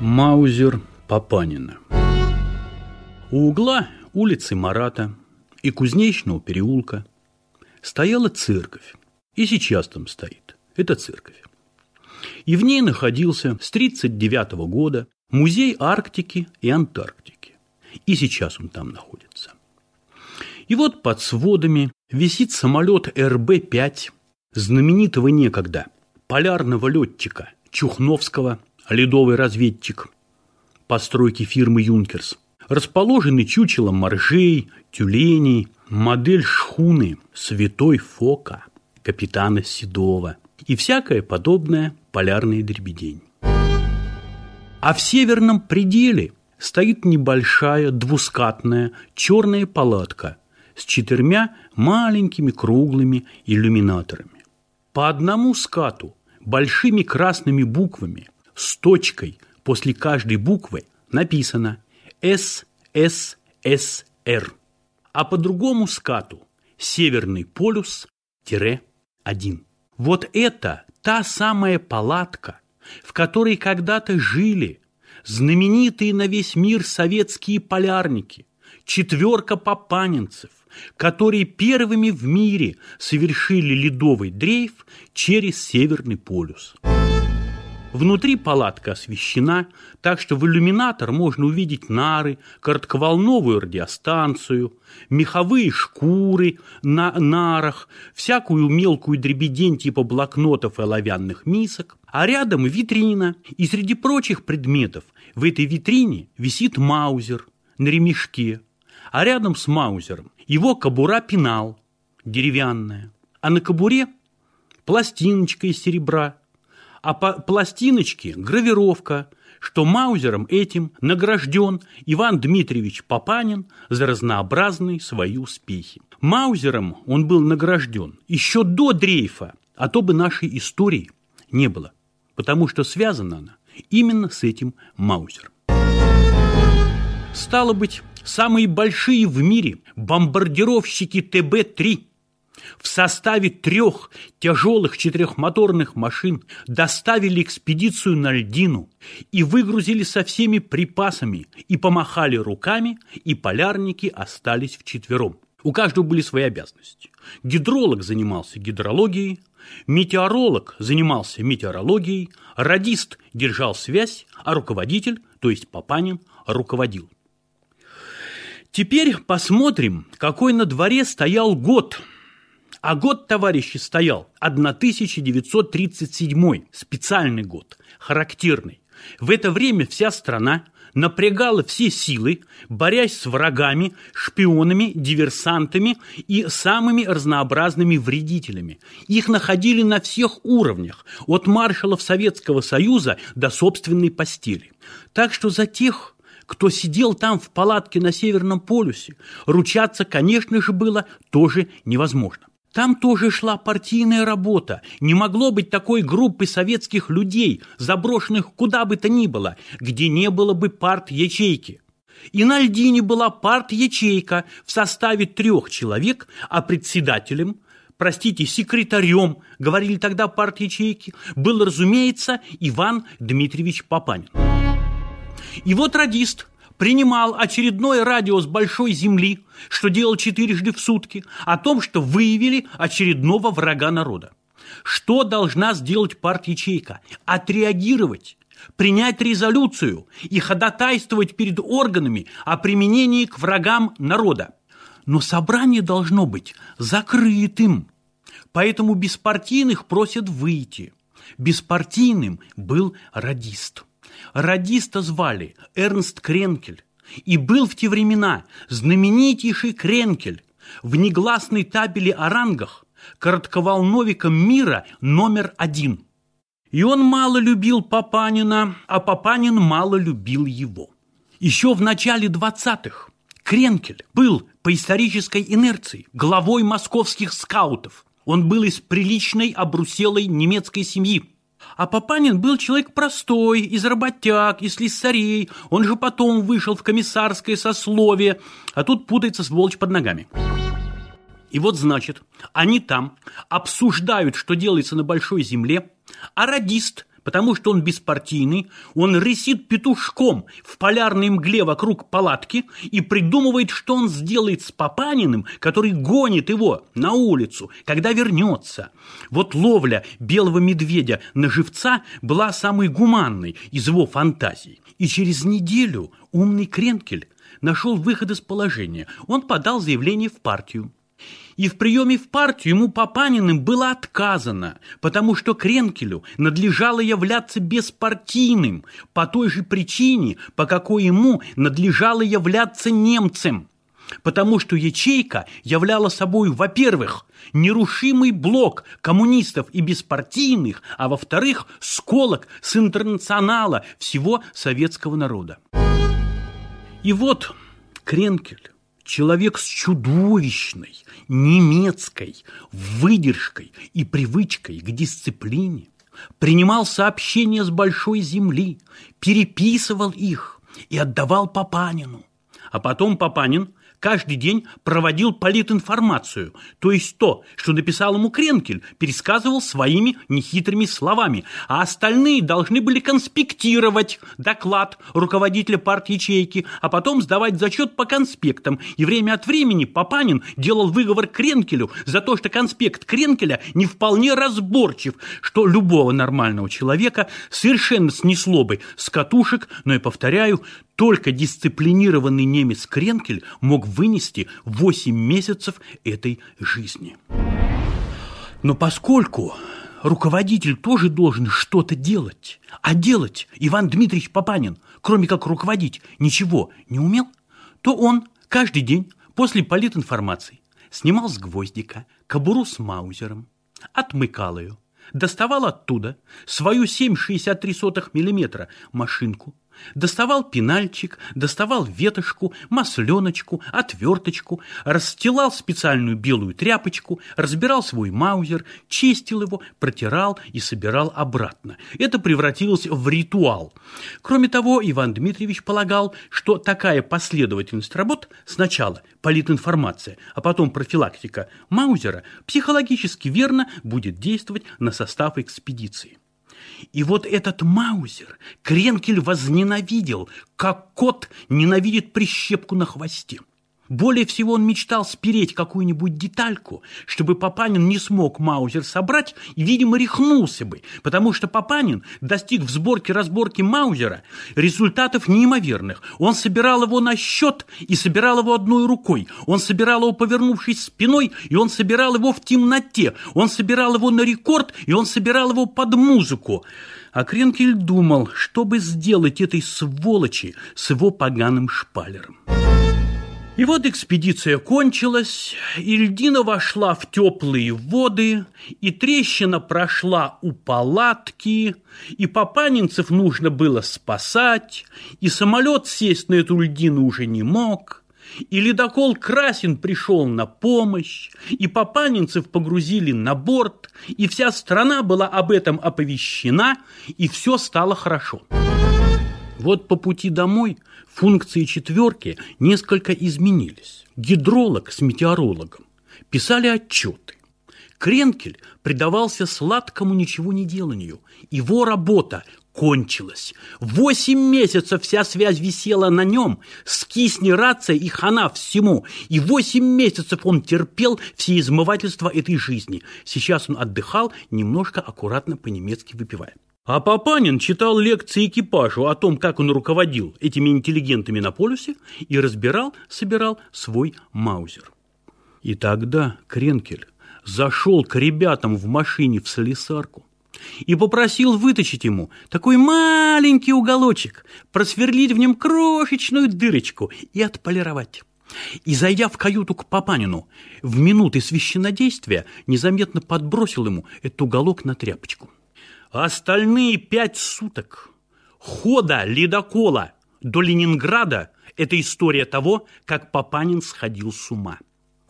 Маузер Папанина У угла улицы Марата и Кузнечного переулка стояла церковь. И сейчас там стоит. Это церковь. И в ней находился с 1939 года музей Арктики и Антарктики. И сейчас он там находится. И вот под сводами висит самолет РБ-5, знаменитого некогда полярного летчика Чухновского, ледовый разведчик постройки фирмы «Юнкерс», расположенный чучелом моржей, тюленей, модель шхуны «Святой Фока», капитана Седова и всякое подобное полярный дребедень. А в северном пределе стоит небольшая двускатная черная палатка с четырьмя маленькими круглыми иллюминаторами. По одному скату большими красными буквами с точкой после каждой буквы написано СССР, а по другому скату Северный полюс-1. Вот это та самая палатка, в которой когда-то жили знаменитые на весь мир советские полярники, четверка папанинцев, которые первыми в мире совершили ледовый дрейф через Северный полюс. Внутри палатка освещена, так что в иллюминатор можно увидеть нары, коротковолновую радиостанцию, меховые шкуры на нарах, всякую мелкую дребедень типа блокнотов и оловянных мисок, а рядом витрина, и среди прочих предметов в этой витрине висит маузер на ремешке, а рядом с маузером его кобура пенал, деревянная, а на кобуре пластиночка из серебра, а по пластиночке гравировка, что маузером этим награжден Иван Дмитриевич Папанин за разнообразные свои успехи. Маузером он был награжден еще до дрейфа, а то бы нашей истории не было, потому что связана она именно с этим маузером. Стало быть, самые большие в мире бомбардировщики ТБ-3 в составе трех тяжелых четырехмоторных машин доставили экспедицию на льдину и выгрузили со всеми припасами и помахали руками, и полярники остались вчетвером. У каждого были свои обязанности. Гидролог занимался гидрологией, метеоролог занимался метеорологией, радист держал связь, а руководитель, то есть Папанин, руководил. Теперь посмотрим, какой на дворе стоял год – а год, товарищи, стоял 1937, специальный год, характерный. В это время вся страна напрягала все силы, борясь с врагами, шпионами, диверсантами и самыми разнообразными вредителями. Их находили на всех уровнях, от маршалов Советского Союза до собственной постели. Так что за тех, кто сидел там в палатке на Северном полюсе, ручаться, конечно же, было тоже невозможно. Там тоже шла партийная работа. Не могло быть такой группы советских людей, заброшенных куда бы то ни было, где не было бы парт-ячейки. И на льдине была парт-ячейка в составе трех человек, а председателем, простите, секретарем, говорили тогда парт-ячейки, был, разумеется, Иван Дмитриевич Папанин. И вот радист – принимал очередной радио с большой земли, что делал четырежды в сутки, о том, что выявили очередного врага народа. Что должна сделать парт-ячейка? Отреагировать, принять резолюцию и ходатайствовать перед органами о применении к врагам народа. Но собрание должно быть закрытым, поэтому беспартийных просят выйти. Беспартийным был радист. Радиста звали Эрнст Кренкель. И был в те времена знаменитейший Кренкель в негласной табеле о рангах коротковолновиком мира номер один. И он мало любил Папанина, а Папанин мало любил его. Еще в начале 20-х Кренкель был по исторической инерции главой московских скаутов. Он был из приличной обруселой немецкой семьи, а Папанин был человек простой, из работяг, из слесарей. Он же потом вышел в комиссарское сословие, а тут путается сволочь под ногами. И вот, значит, они там обсуждают, что делается на большой земле, а радист потому что он беспартийный, он рысит петушком в полярной мгле вокруг палатки и придумывает, что он сделает с Папаниным, который гонит его на улицу, когда вернется. Вот ловля белого медведя на живца была самой гуманной из его фантазий. И через неделю умный Кренкель нашел выход из положения. Он подал заявление в партию. И в приеме в партию ему Папаниным было отказано, потому что Кренкелю надлежало являться беспартийным по той же причине, по какой ему надлежало являться немцем. Потому что ячейка являла собой, во-первых, нерушимый блок коммунистов и беспартийных, а во-вторых, сколок с интернационала всего советского народа. И вот Кренкель человек с чудовищной немецкой выдержкой и привычкой к дисциплине, принимал сообщения с большой земли, переписывал их и отдавал Папанину. А потом Папанин каждый день проводил политинформацию, то есть то, что написал ему Кренкель, пересказывал своими нехитрыми словами, а остальные должны были конспектировать доклад руководителя партии ячейки, а потом сдавать зачет по конспектам. И время от времени Папанин делал выговор Кренкелю за то, что конспект Кренкеля не вполне разборчив, что любого нормального человека совершенно снесло бы с катушек, но и повторяю, только дисциплинированный немец Кренкель мог вынести 8 месяцев этой жизни. Но поскольку руководитель тоже должен что-то делать, а делать Иван Дмитриевич Папанин, кроме как руководить, ничего не умел, то он каждый день после политинформации снимал с гвоздика кобуру с маузером, отмыкал ее, доставал оттуда свою 7,63 мм машинку, Доставал пенальчик, доставал ветошку, масленочку, отверточку, расстилал специальную белую тряпочку, разбирал свой маузер, чистил его, протирал и собирал обратно. Это превратилось в ритуал. Кроме того, Иван Дмитриевич полагал, что такая последовательность работ сначала политинформация, а потом профилактика маузера психологически верно будет действовать на состав экспедиции. И вот этот Маузер Кренкель возненавидел, как кот ненавидит прищепку на хвосте. Более всего он мечтал спереть какую-нибудь детальку, чтобы Папанин не смог Маузер собрать и, видимо, рехнулся бы, потому что Папанин достиг в сборке-разборке Маузера результатов неимоверных. Он собирал его на счет и собирал его одной рукой. Он собирал его, повернувшись спиной, и он собирал его в темноте. Он собирал его на рекорд, и он собирал его под музыку. А Кренкель думал, чтобы сделать этой сволочи с его поганым шпалером. И вот экспедиция кончилась, и льдина вошла в теплые воды, и трещина прошла у палатки, и папанинцев нужно было спасать, и самолет сесть на эту льдину уже не мог, и ледокол Красин пришел на помощь, и папанинцев погрузили на борт, и вся страна была об этом оповещена, и все стало хорошо. Вот по пути домой функции четверки несколько изменились. Гидролог с метеорологом писали отчеты. Кренкель предавался сладкому ничего не деланию. Его работа кончилась. Восемь месяцев вся связь висела на нем, скисни рация и хана всему. И восемь месяцев он терпел все измывательства этой жизни. Сейчас он отдыхал, немножко аккуратно по-немецки выпивая. А Папанин читал лекции экипажу о том, как он руководил этими интеллигентами на полюсе и разбирал, собирал свой маузер. И тогда Кренкель зашел к ребятам в машине в слесарку и попросил вытащить ему такой маленький уголочек, просверлить в нем крошечную дырочку и отполировать. И, зайдя в каюту к Папанину, в минуты священнодействия незаметно подбросил ему этот уголок на тряпочку. Остальные пять суток хода ледокола до Ленинграда – это история того, как Папанин сходил с ума.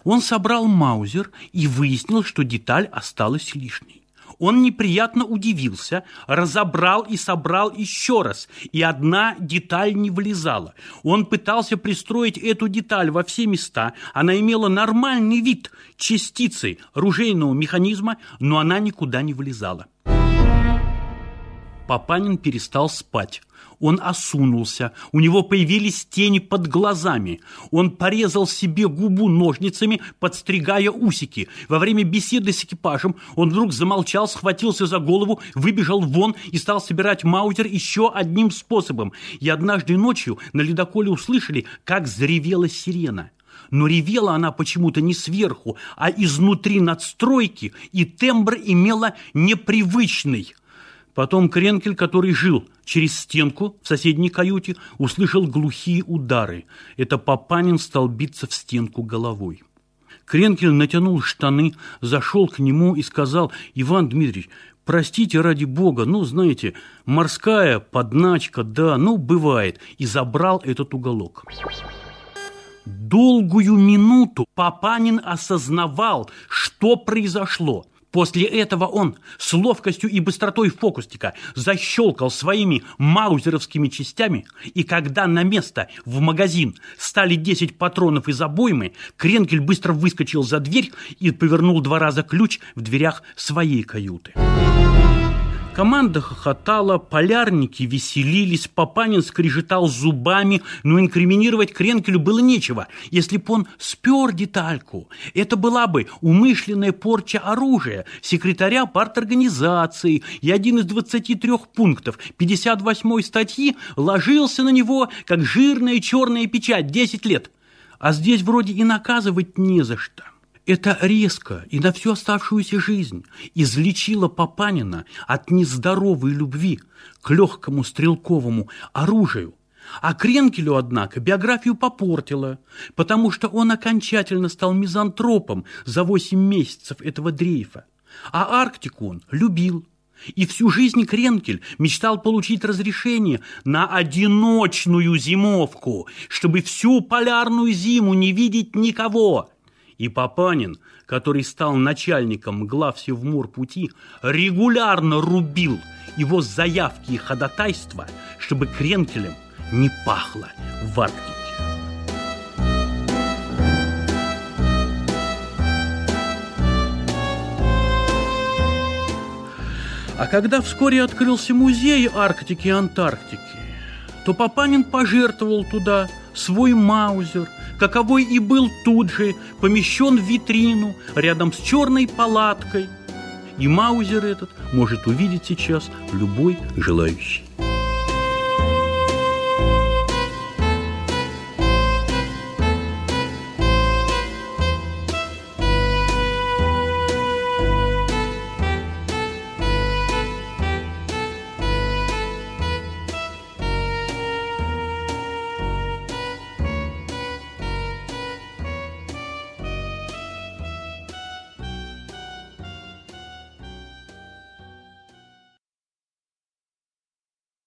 Он собрал маузер и выяснил, что деталь осталась лишней. Он неприятно удивился, разобрал и собрал еще раз, и одна деталь не влезала. Он пытался пристроить эту деталь во все места, она имела нормальный вид частицы ружейного механизма, но она никуда не влезала. Папанин перестал спать. Он осунулся, у него появились тени под глазами. Он порезал себе губу ножницами, подстригая усики. Во время беседы с экипажем он вдруг замолчал, схватился за голову, выбежал вон и стал собирать маузер еще одним способом. И однажды ночью на ледоколе услышали, как заревела сирена но ревела она почему-то не сверху, а изнутри надстройки, и тембр имела непривычный – Потом Кренкель, который жил через стенку в соседней каюте, услышал глухие удары. Это Папанин стал биться в стенку головой. Кренкель натянул штаны, зашел к нему и сказал, «Иван Дмитриевич, простите ради бога, ну, знаете, морская подначка, да, ну, бывает», и забрал этот уголок. Долгую минуту Папанин осознавал, что произошло – После этого он с ловкостью и быстротой фокусника защелкал своими маузеровскими частями, и когда на место в магазин стали 10 патронов из обоймы, Кренкель быстро выскочил за дверь и повернул два раза ключ в дверях своей каюты. Команда хохотала, полярники веселились, Папанин скрежетал зубами, но инкриминировать Кренкелю было нечего. Если б он спер детальку, это была бы умышленная порча оружия секретаря парторганизации, и один из 23 пунктов 58 статьи ложился на него, как жирная черная печать, 10 лет. А здесь вроде и наказывать не за что. Это резко и на всю оставшуюся жизнь излечило Папанина от нездоровой любви к легкому стрелковому оружию. А Кренкелю, однако, биографию попортило, потому что он окончательно стал мизантропом за восемь месяцев этого дрейфа. А Арктику он любил. И всю жизнь Кренкель мечтал получить разрешение на одиночную зимовку, чтобы всю полярную зиму не видеть никого – и Папанин, который стал начальником главсевморпути, регулярно рубил его заявки и ходатайства, чтобы кренкелем не пахло в Арктике. А когда вскоре открылся музей Арктики и Антарктики, то Папанин пожертвовал туда свой маузер, каковой и был тут же помещен в витрину рядом с черной палаткой. И маузер этот может увидеть сейчас любой желающий.